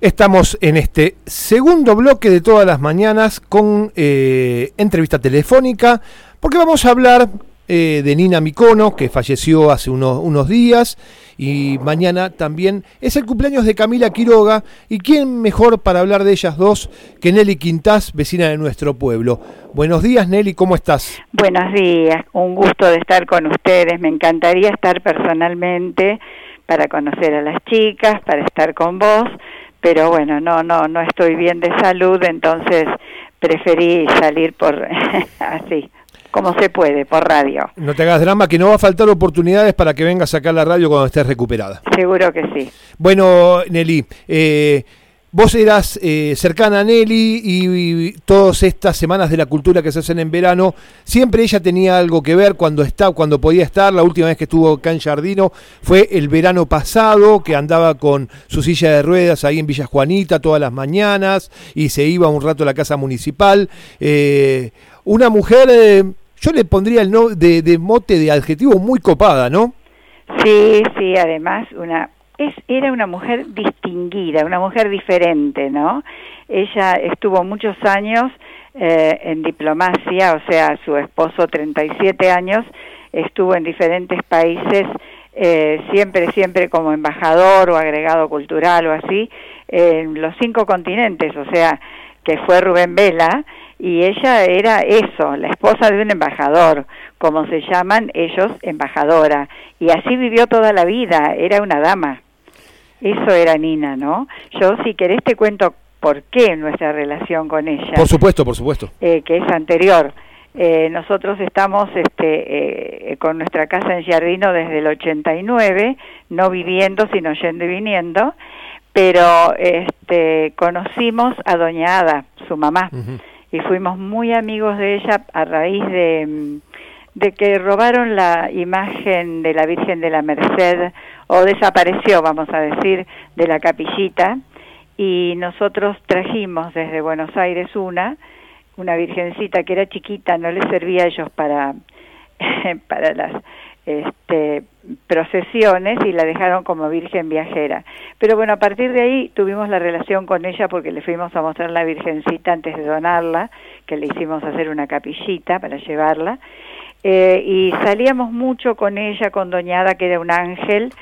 Estamos en este segundo bloque de todas las mañanas con eh, entrevista telefónica, porque vamos a hablar eh, de Nina Micono, que falleció hace unos, unos, días, y mañana también es el cumpleaños de Camila Quiroga, y quién mejor para hablar de ellas dos que Nelly Quintás, vecina de nuestro pueblo. Buenos días Nelly, ¿cómo estás? Buenos días, un gusto de estar con ustedes, me encantaría estar personalmente para conocer a las chicas, para estar con vos pero bueno, no, no, no estoy bien de salud, entonces preferí salir por así, como se puede, por radio. No te hagas drama, que no va a faltar oportunidades para que vengas a sacar la radio cuando estés recuperada. Seguro que sí. Bueno, Nelly, eh, Vos eras eh, cercana a Nelly y, todas estas semanas de la cultura que se hacen en verano, siempre ella tenía algo que ver cuando está, cuando podía estar. La última vez que estuvo acá en Jardino fue el verano pasado, que andaba con su silla de ruedas ahí en Villa Juanita todas las mañanas y se iba un rato a la casa municipal. Eh, una mujer, eh, yo le pondría el no, de, de mote de adjetivo muy copada, ¿no? Sí, sí, además una era una mujer distinguida, una mujer diferente, ¿no? Ella estuvo muchos años eh, en diplomacia, o sea, su esposo 37 años, estuvo en diferentes países, eh, siempre, siempre como embajador o agregado cultural o así, en los cinco continentes, o sea, que fue Rubén Vela, y ella era eso, la esposa de un embajador, como se llaman ellos, embajadora, y así vivió toda la vida, era una dama. Eso era Nina, ¿no? Yo, si querés, te cuento por qué nuestra relación con ella. Por supuesto, por supuesto. Eh, que es anterior. Eh, nosotros estamos este, eh, con nuestra casa en Giardino desde el 89, no viviendo, sino yendo y viniendo, pero este, conocimos a Doña Ada, su mamá, y fuimos muy amigos de ella a raíz de, de que robaron la imagen de la Virgen de la Merced o desapareció, vamos a decir, de la capillita y nosotros trajimos desde Buenos Aires una, una virgencita que era chiquita, no le servía a ellos para, para las este, procesiones y la dejaron como virgen viajera. Pero bueno, a partir de ahí tuvimos la relación con ella porque le fuimos a mostrar la virgencita antes de donarla, que le hicimos hacer una capillita para llevarla. Eh, y salíamos mucho con ella, con Doñada, que era un ángel,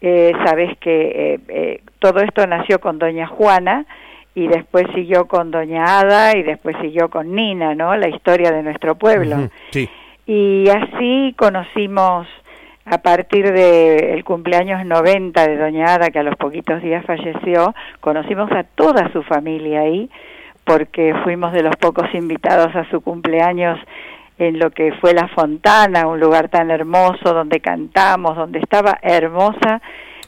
eh, sabes que eh, eh, todo esto nació con doña Juana y después siguió con doña Ada y después siguió con Nina, ¿no? La historia de nuestro pueblo. sí. Y así conocimos a partir del cumpleaños 90 de doña Ada, que a los poquitos días falleció, conocimos a toda su familia ahí, porque fuimos de los pocos invitados a su cumpleaños en lo que fue La Fontana, un lugar tan hermoso donde cantamos, donde estaba hermosa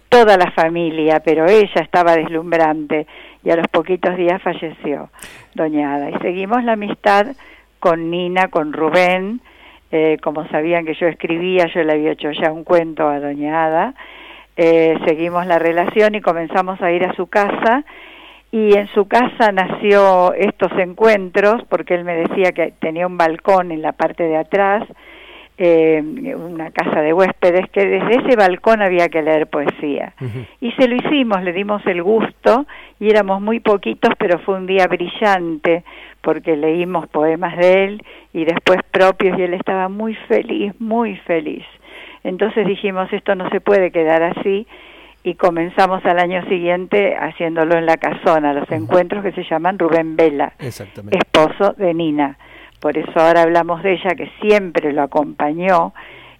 toda la familia, pero ella estaba deslumbrante y a los poquitos días falleció Doña Ada. Y seguimos la amistad con Nina, con Rubén, eh, como sabían que yo escribía, yo le había hecho ya un cuento a Doña Ada, eh, seguimos la relación y comenzamos a ir a su casa y en su casa nació estos encuentros porque él me decía que tenía un balcón en la parte de atrás, eh, una casa de huéspedes, que desde ese balcón había que leer poesía. Y se lo hicimos, le dimos el gusto y éramos muy poquitos, pero fue un día brillante porque leímos poemas de él y después propios y él estaba muy feliz, muy feliz. Entonces dijimos, esto no se puede quedar así y comenzamos al año siguiente haciéndolo en la casona, los encuentros que se llaman Rubén Vela, esposo de Nina. Por eso ahora hablamos de ella que siempre lo acompañó.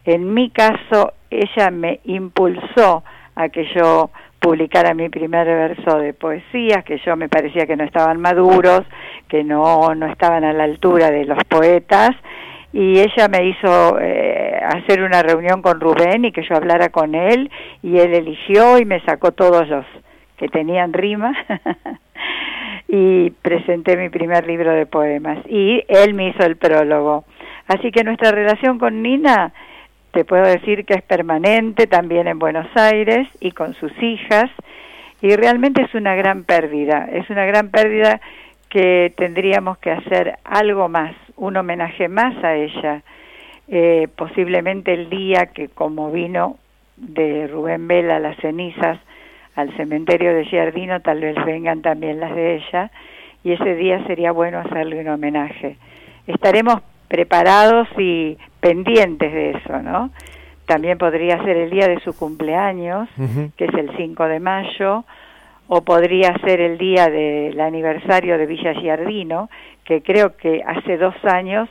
En mi caso, ella me impulsó a que yo publicara mi primer verso de poesías, que yo me parecía que no estaban maduros, que no, no estaban a la altura de los poetas, y ella me hizo eh, hacer una reunión con Rubén y que yo hablara con él y él eligió y me sacó todos los que tenían rima y presenté mi primer libro de poemas y él me hizo el prólogo. Así que nuestra relación con Nina te puedo decir que es permanente también en Buenos Aires y con sus hijas y realmente es una gran pérdida, es una gran pérdida que tendríamos que hacer algo más, un homenaje más a ella, eh, posiblemente el día que como vino de Rubén Vela las cenizas al cementerio de Giardino, tal vez vengan también las de ella, y ese día sería bueno hacerle un homenaje. Estaremos preparados y pendientes de eso, ¿no? También podría ser el día de su cumpleaños, que es el 5 de mayo, o podría ser el día del aniversario de Villa Giardino, que creo que hace dos años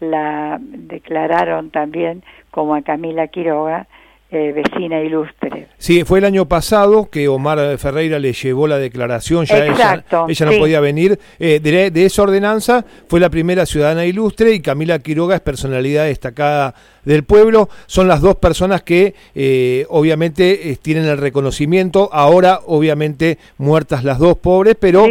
la declararon también como a Camila Quiroga eh, vecina ilustre. Sí, fue el año pasado que Omar Ferreira le llevó la declaración, ya ella, no podía venir. Eh, de, esa ordenanza fue la primera ciudadana ilustre y Camila Quiroga es personalidad destacada del pueblo. Son las dos personas que eh, obviamente tienen el reconocimiento, ahora obviamente muertas las dos pobres, pero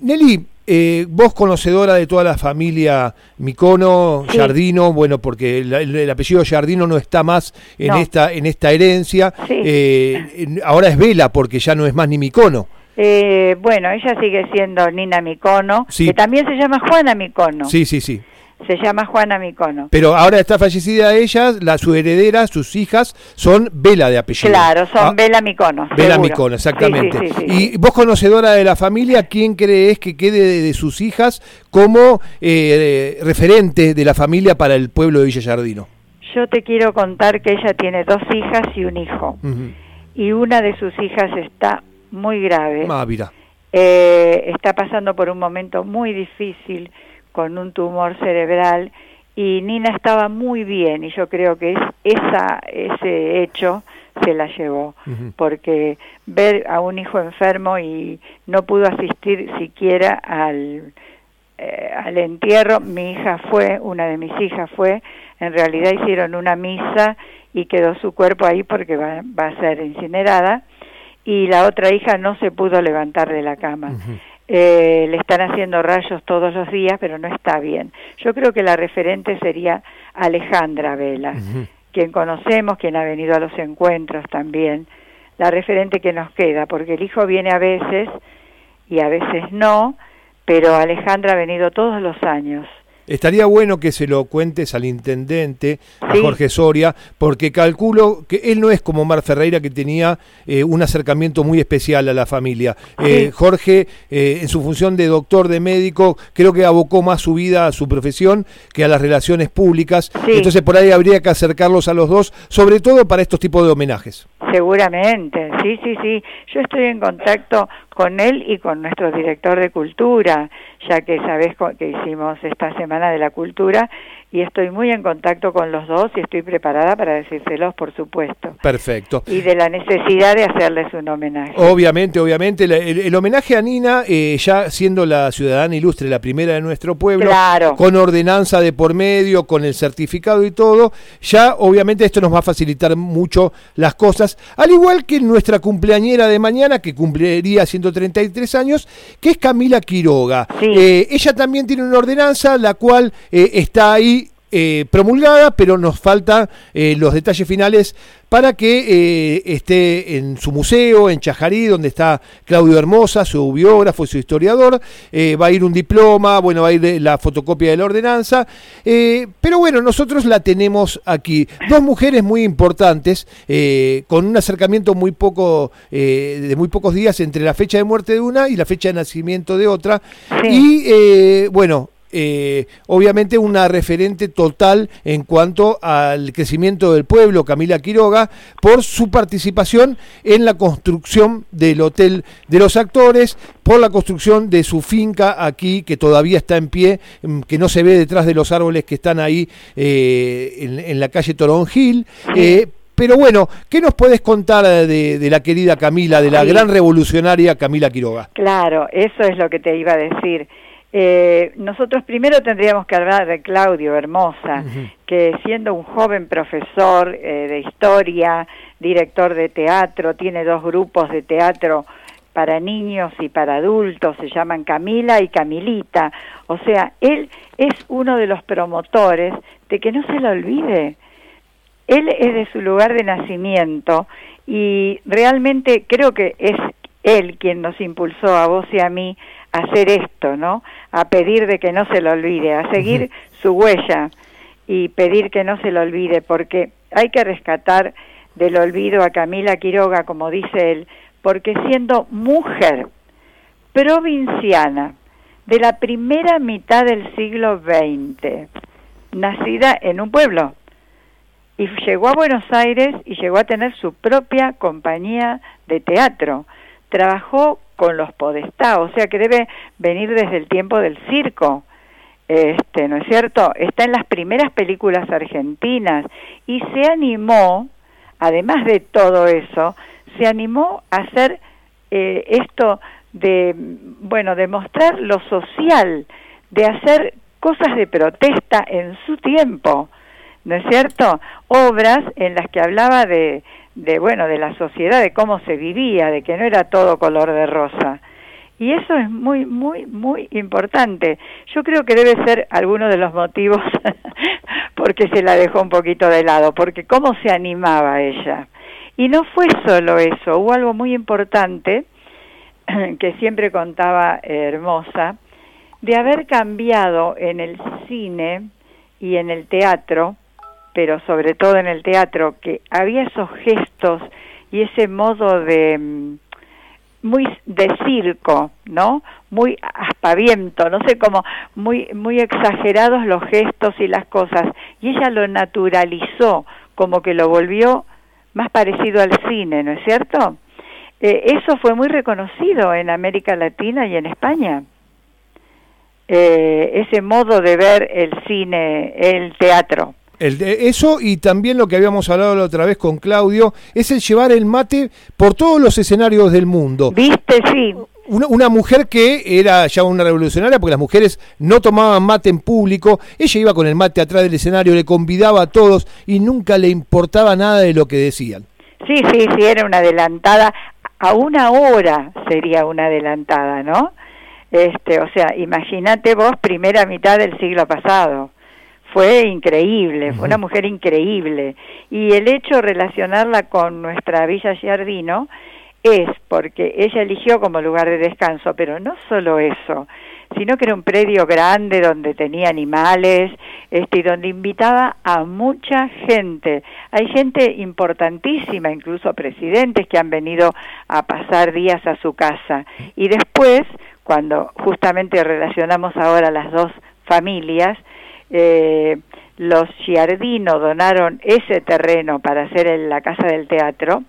Nelly, eh, vos conocedora de toda la familia Micono, Jardino, bueno, porque el, apellido Jardino no está más en esta en esta herencia. Eh, ahora es Vela, porque ya no es más ni Micono. Eh, bueno, ella sigue siendo Nina Micono, que también se llama Juana Micono. Sí, sí, sí se llama Juana Micono. Pero ahora está fallecida ella, la, su heredera, sus hijas, son Vela de apellido. Claro, son ah, Vela Micono. Vela Micono, exactamente. y vos conocedora de la familia, ¿quién crees que quede de, sus hijas como eh, referente de la familia para el pueblo de Villa Jardino? Yo te quiero contar que ella tiene dos hijas y un hijo. Y una de sus hijas está muy grave. Eh, está pasando por un momento muy difícil con un tumor cerebral y Nina estaba muy bien y yo creo que es esa ese hecho se la llevó porque ver a un hijo enfermo y no pudo asistir siquiera al eh, al entierro mi hija fue una de mis hijas fue en realidad hicieron una misa y quedó su cuerpo ahí porque va, va a ser incinerada y la otra hija no se pudo levantar de la cama eh, le están haciendo rayos todos los días, pero no está bien. Yo creo que la referente sería Alejandra Vela, quien conocemos, quien ha venido a los encuentros también, la referente que nos queda, porque el hijo viene a veces y a veces no, pero Alejandra ha venido todos los años. Estaría bueno que se lo cuentes al intendente, a Jorge Soria, porque calculo que él no es como Mar Ferreira que tenía eh, un acercamiento muy especial a la familia. Eh, Jorge, eh, en su función de doctor, de médico, creo que abocó más su vida a su profesión que a las relaciones públicas. Entonces por ahí habría que acercarlos a los dos, sobre todo para estos tipos de homenajes. Seguramente, sí, sí, sí. Yo estoy en contacto con él y con nuestro director de cultura, ya que sabes que hicimos esta semana de la cultura y estoy muy en contacto con los dos y estoy preparada para decírselos, por supuesto. Perfecto. Y de la necesidad de hacerles un homenaje. Obviamente, obviamente. El, homenaje a Nina, eh, ya siendo la ciudadana ilustre, la primera de nuestro pueblo, con ordenanza de por medio, con el certificado y todo, ya obviamente esto nos va a facilitar mucho las cosas, al igual que nuestra cumpleañera de mañana, que cumpliría 133 años, que es Camila Quiroga. Eh, ella también tiene una ordenanza, la cual eh, está ahí eh, promulgada, pero nos faltan eh, los detalles finales para que eh, esté en su museo, en Chajarí, donde está Claudio Hermosa, su biógrafo, su historiador. va a ir un diploma, bueno, va a ir la fotocopia de la ordenanza. pero bueno, nosotros la tenemos aquí. Dos mujeres muy importantes, con un acercamiento muy poco, de muy pocos días entre la fecha de muerte de una y la fecha de nacimiento de otra. Y bueno, eh, obviamente una referente total en cuanto al crecimiento del pueblo, Camila Quiroga, por su participación en la construcción del Hotel de los Actores, por la construcción de su finca aquí, que todavía está en pie, mm, que no se ve detrás de los árboles que están ahí eh, en, la calle Toronjil. Eh, pero bueno, ¿qué nos puedes contar de, de, la querida Camila, de la gran revolucionaria Camila Quiroga? Claro, eso es lo que te iba a decir. Eh, nosotros primero tendríamos que hablar de Claudio Hermosa, que siendo un joven profesor eh, de historia, director de teatro, tiene dos grupos de teatro para niños y para adultos, se llaman Camila y Camilita. O sea, él es uno de los promotores de que no se lo olvide. Él es de su lugar de nacimiento y realmente creo que es él quien nos impulsó a vos y a mí a hacer esto, ¿no? A pedir de que no se lo olvide, a seguir su huella y pedir que no se lo olvide, porque hay que rescatar del olvido a Camila Quiroga, como dice él, porque siendo mujer provinciana de la primera mitad del siglo XX, nacida en un pueblo, y llegó a Buenos Aires y llegó a tener su propia compañía de teatro. Trabajó con los Podestá, o sea que debe venir desde el tiempo del circo. Este, ¿no es cierto? Está en las primeras películas argentinas y se animó, además de todo eso, se animó a hacer eh, esto de, bueno, de mostrar lo social, de hacer cosas de protesta en su tiempo, ¿no es cierto? Obras en las que hablaba de, de, bueno, de la sociedad, de cómo se vivía, de que no era todo color de rosa. Y eso es muy, muy, muy importante. Yo creo que debe ser alguno de los motivos porque se la dejó un poquito de lado, porque cómo se animaba ella. Y no fue solo eso, hubo algo muy importante que siempre contaba Hermosa, de haber cambiado en el cine y en el teatro, pero sobre todo en el teatro, que había esos gestos y ese modo de mm, muy de circo, ¿no? Muy aspaviento, no sé cómo, muy muy exagerados los gestos y las cosas, y ella lo naturalizó, como que lo volvió más parecido al cine, ¿no es cierto? Eh, eso fue muy reconocido en América Latina y en España. Eh, ese modo de ver el cine, el teatro. El eso y también lo que habíamos hablado la otra vez con Claudio, es el llevar el mate por todos los escenarios del mundo. Viste, sí. Una, una, mujer que era ya una revolucionaria porque las mujeres no tomaban mate en público, ella iba con el mate atrás del escenario, le convidaba a todos y nunca le importaba nada de lo que decían. Sí, sí, sí, era una adelantada, a una hora sería una adelantada, ¿no? Este, o sea, imagínate vos primera mitad del siglo pasado fue increíble, fue una mujer increíble. Y el hecho de relacionarla con nuestra Villa Giardino es porque ella eligió como lugar de descanso, pero no solo eso, sino que era un predio grande donde tenía animales, este, y donde invitaba a mucha gente. Hay gente importantísima, incluso presidentes que han venido a pasar días a su casa. Y después, cuando justamente relacionamos ahora las dos familias, eh, los Giardino donaron ese terreno para hacer la Casa del Teatro,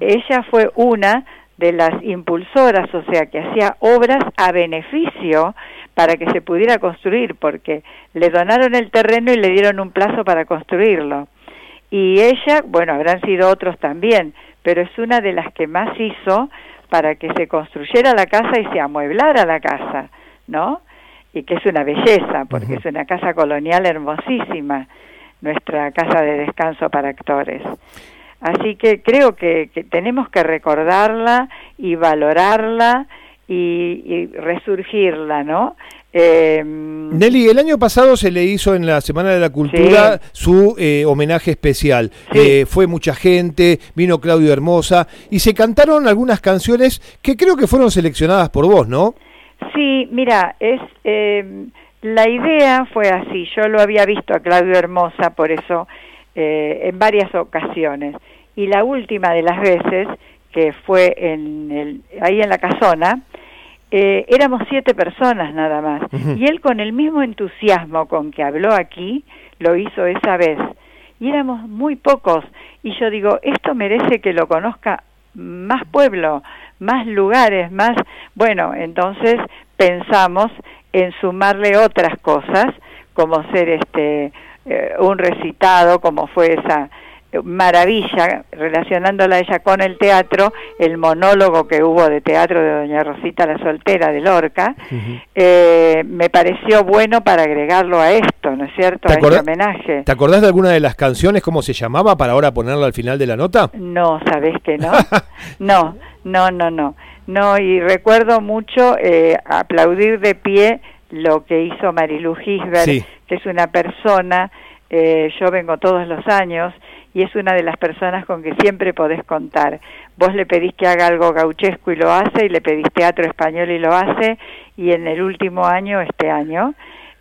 ella fue una de las impulsoras, o sea, que hacía obras a beneficio para que se pudiera construir, porque le donaron el terreno y le dieron un plazo para construirlo. Y ella, bueno, habrán sido otros también, pero es una de las que más hizo para que se construyera la casa y se amueblara la casa, ¿no? Y que es una belleza, porque es una casa colonial hermosísima, nuestra casa de descanso para actores. Así que creo que, tenemos que recordarla y valorarla y, resurgirla, ¿no? Eh, Nelly, el año pasado se le hizo en la Semana de la Cultura su eh, homenaje especial. Eh, fue mucha gente, vino Claudio Hermosa y se cantaron algunas canciones que creo que fueron seleccionadas por vos, ¿no? Sí, mira, es eh, la idea fue así. Yo lo había visto a Claudio Hermosa, por eso eh, en varias ocasiones. Y la última de las veces que fue en el, ahí en la casona, eh, éramos siete personas nada más. Y él con el mismo entusiasmo con que habló aquí, lo hizo esa vez. Y éramos muy pocos. Y yo digo, esto merece que lo conozca más pueblo, más lugares, más... Bueno, entonces pensamos en sumarle otras cosas, como ser este eh, un recitado, como fue esa maravilla, relacionándola a ella con el teatro, el monólogo que hubo de teatro de Doña Rosita la Soltera de Lorca, eh, me pareció bueno para agregarlo a esto, ¿no es cierto? A este homenaje. ¿Te acordás de alguna de las canciones, cómo se llamaba, para ahora ponerla al final de la nota? No, ¿sabés que no? no, no, no, no. No, y recuerdo mucho eh, aplaudir de pie lo que hizo Marilu Gisbert, que es una persona, eh, yo vengo todos los años, y es una de las personas con que siempre podés contar. Vos le pedís que haga algo gauchesco y lo hace, y le pedís teatro español y lo hace, y en el último año, este año,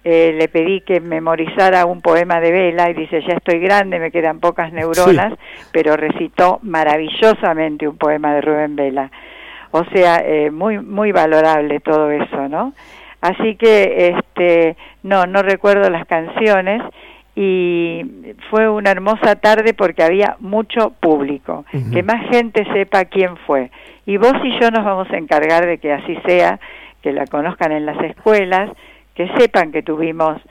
eh, le pedí que memorizara un poema de Vela y dice, ya estoy grande, me quedan pocas neuronas, pero recitó maravillosamente un poema de Rubén Vela. O sea, eh, muy, muy valorable todo eso, ¿no? Así que, este, no, no recuerdo las canciones y fue una hermosa tarde porque había mucho público, que más gente sepa quién fue. Y vos y yo nos vamos a encargar de que así sea, que la conozcan en las escuelas, que sepan que tuvimos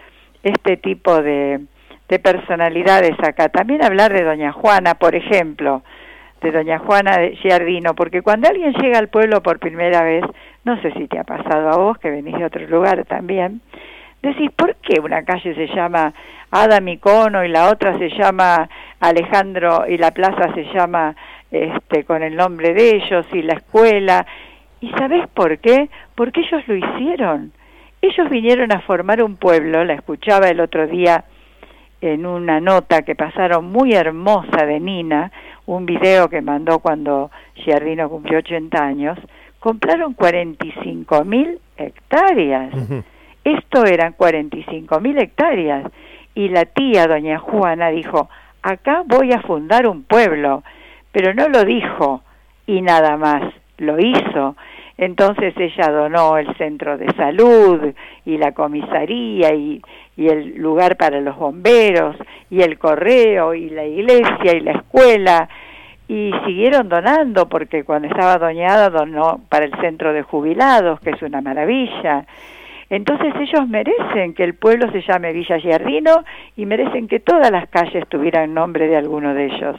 este tipo de, de personalidades acá. También hablar de Doña Juana, por ejemplo, de Doña Juana de Giardino, porque cuando alguien llega al pueblo por primera vez, no sé si te ha pasado a vos, que venís de otro lugar también, decís, ¿por qué una calle se llama Adam Icono y la otra se llama Alejandro y la plaza se llama este con el nombre de ellos y la escuela? ¿Y sabés por qué? Porque ellos lo hicieron. Ellos vinieron a formar un pueblo, la escuchaba el otro día en una nota que pasaron muy hermosa de Nina, un video que mandó cuando Giardino cumplió 80 años, compraron 45 mil hectáreas. Esto eran 45 mil hectáreas. Y la tía, doña Juana, dijo, acá voy a fundar un pueblo. Pero no lo dijo y nada más, lo hizo. Entonces ella donó el centro de salud y la comisaría y, y, el lugar para los bomberos y el correo y la iglesia y la escuela y siguieron donando porque cuando estaba doñada donó para el centro de jubilados, que es una maravilla. Entonces ellos merecen que el pueblo se llame Villa Giardino y merecen que todas las calles tuvieran nombre de alguno de ellos,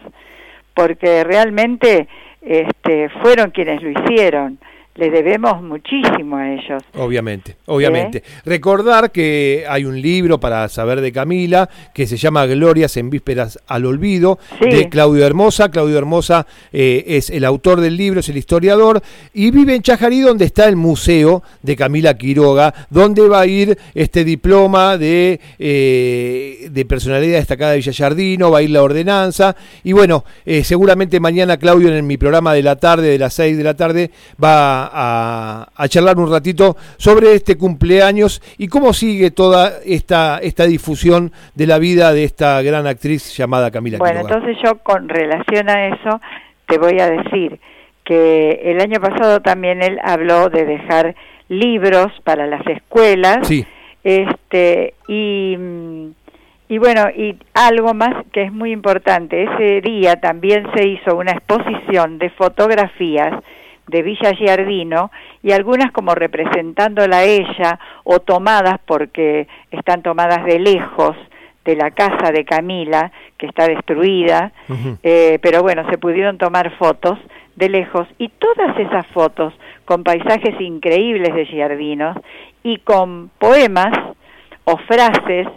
porque realmente este, fueron quienes lo hicieron le debemos muchísimo a ellos. Obviamente, obviamente. ¿Eh? Recordar que hay un libro para saber de Camila que se llama Glorias en Vísperas al Olvido, de Claudio Hermosa. Claudio Hermosa eh, es el autor del libro, es el historiador, y vive en Chajarí, donde está el museo de Camila Quiroga, donde va a ir este diploma de, eh, de personalidad destacada de Villallardino, va a ir la ordenanza, y bueno, seguramente mañana Claudio en mi programa de la tarde, de las 6 de la tarde, va a a, charlar un ratito sobre este cumpleaños y cómo sigue toda esta, esta difusión de la vida de esta gran actriz llamada Camila Bueno, entonces yo con relación a eso te voy a decir que el año pasado también él habló de dejar libros para las escuelas. Este, y, y bueno, y algo más que es muy importante, ese día también se hizo una exposición de fotografías de Villa Giardino y algunas como representándola a ella o tomadas porque están tomadas de lejos de la casa de Camila que está destruida, eh, pero bueno, se pudieron tomar fotos de lejos y todas esas fotos con paisajes increíbles de Giardino y con poemas o frases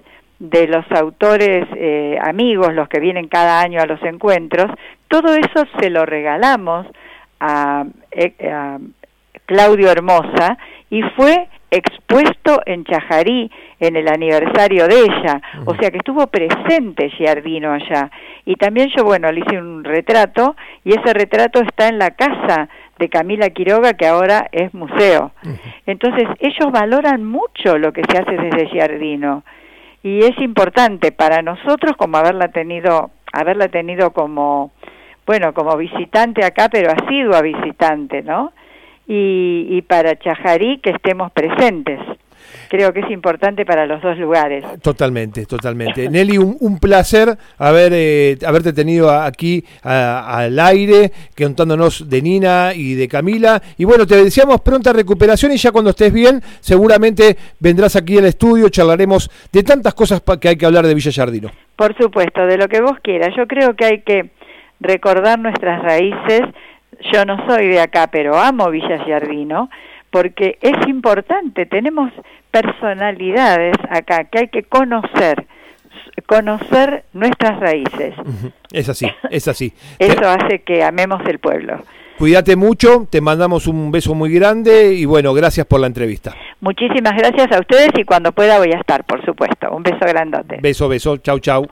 de los autores eh, amigos, los que vienen cada año a los encuentros, todo eso se lo regalamos eh, a, Claudio Hermosa y fue expuesto en Chajarí en el aniversario de ella, o sea que estuvo presente Giardino allá. Y también yo, bueno, le hice un retrato y ese retrato está en la casa de Camila Quiroga que ahora es museo. Entonces ellos valoran mucho lo que se hace desde Giardino y es importante para nosotros como haberla tenido, haberla tenido como bueno, como visitante acá, pero asidua visitante, ¿no? Y, y para Chajarí que estemos presentes creo que es importante para los dos lugares. Totalmente, totalmente. Nelly, un, placer haber eh, haberte tenido aquí al aire, contándonos de Nina y de Camila. Y bueno, te deseamos pronta recuperación y ya cuando estés bien, seguramente vendrás aquí al estudio, charlaremos de tantas cosas que hay que hablar de Villa Yardino. Por supuesto, de lo que vos quieras. Yo creo que hay que recordar nuestras raíces. Yo no soy de acá, pero amo Villa Giardino, porque es importante, tenemos personalidades acá que hay que conocer, conocer nuestras raíces. Es así, es así. Eso hace que amemos el pueblo. Cuídate mucho, te mandamos un beso muy grande y bueno, gracias por la entrevista. Muchísimas gracias a ustedes y cuando pueda voy a estar, por supuesto. Un beso grandote. Beso, beso, chau, chau.